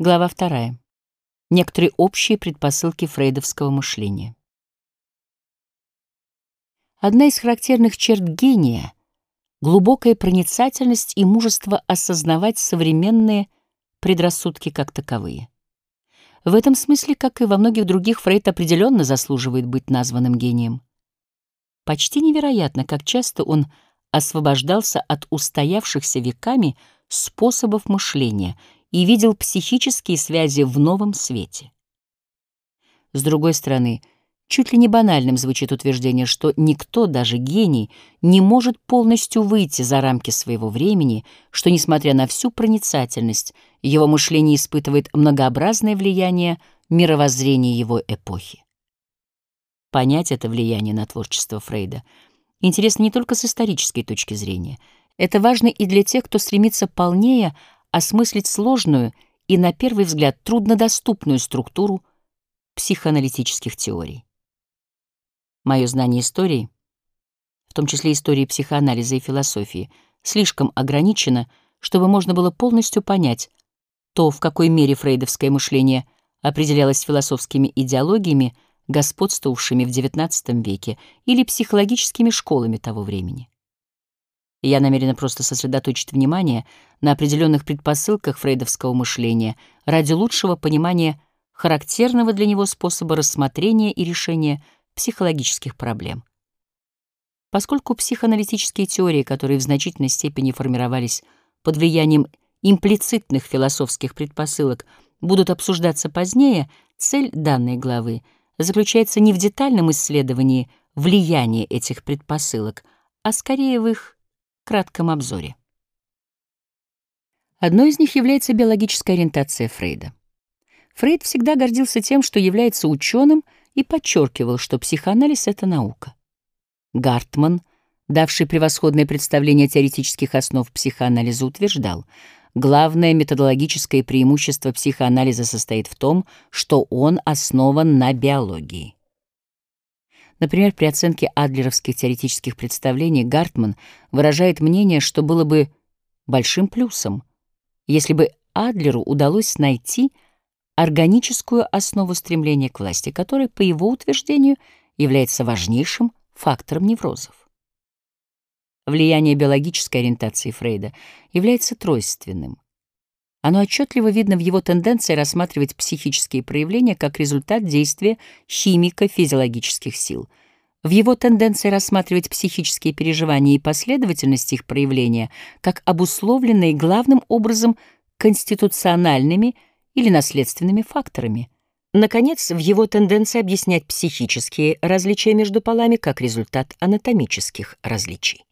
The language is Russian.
Глава вторая. Некоторые общие предпосылки фрейдовского мышления. Одна из характерных черт гения — глубокая проницательность и мужество осознавать современные предрассудки как таковые. В этом смысле, как и во многих других, Фрейд определенно заслуживает быть названным гением. Почти невероятно, как часто он освобождался от устоявшихся веками способов мышления — и видел психические связи в новом свете. С другой стороны, чуть ли не банальным звучит утверждение, что никто, даже гений, не может полностью выйти за рамки своего времени, что, несмотря на всю проницательность, его мышление испытывает многообразное влияние мировоззрения его эпохи. Понять это влияние на творчество Фрейда интересно не только с исторической точки зрения. Это важно и для тех, кто стремится полнее осмыслить сложную и, на первый взгляд, труднодоступную структуру психоаналитических теорий. Мое знание истории, в том числе истории психоанализа и философии, слишком ограничено, чтобы можно было полностью понять то, в какой мере фрейдовское мышление определялось философскими идеологиями, господствовавшими в XIX веке, или психологическими школами того времени. Я намерена просто сосредоточить внимание на определенных предпосылках фрейдовского мышления ради лучшего понимания характерного для него способа рассмотрения и решения психологических проблем. Поскольку психоаналитические теории, которые в значительной степени формировались под влиянием имплицитных философских предпосылок, будут обсуждаться позднее, цель данной главы заключается не в детальном исследовании влияния этих предпосылок, а скорее в их кратком обзоре. Одной из них является биологическая ориентация Фрейда. Фрейд всегда гордился тем, что является ученым, и подчеркивал, что психоанализ — это наука. Гартман, давший превосходное представление теоретических основ психоанализа, утверждал, главное методологическое преимущество психоанализа состоит в том, что он основан на биологии. Например, при оценке адлеровских теоретических представлений Гартман выражает мнение, что было бы большим плюсом, если бы Адлеру удалось найти органическую основу стремления к власти, которая, по его утверждению, является важнейшим фактором неврозов. Влияние биологической ориентации Фрейда является тройственным. Оно отчетливо видно в его тенденции рассматривать психические проявления как результат действия химико-физиологических сил, в его тенденции рассматривать психические переживания и последовательность их проявления как обусловленные главным образом конституциональными или наследственными факторами. Наконец, в его тенденции объяснять психические различия между полами как результат анатомических различий.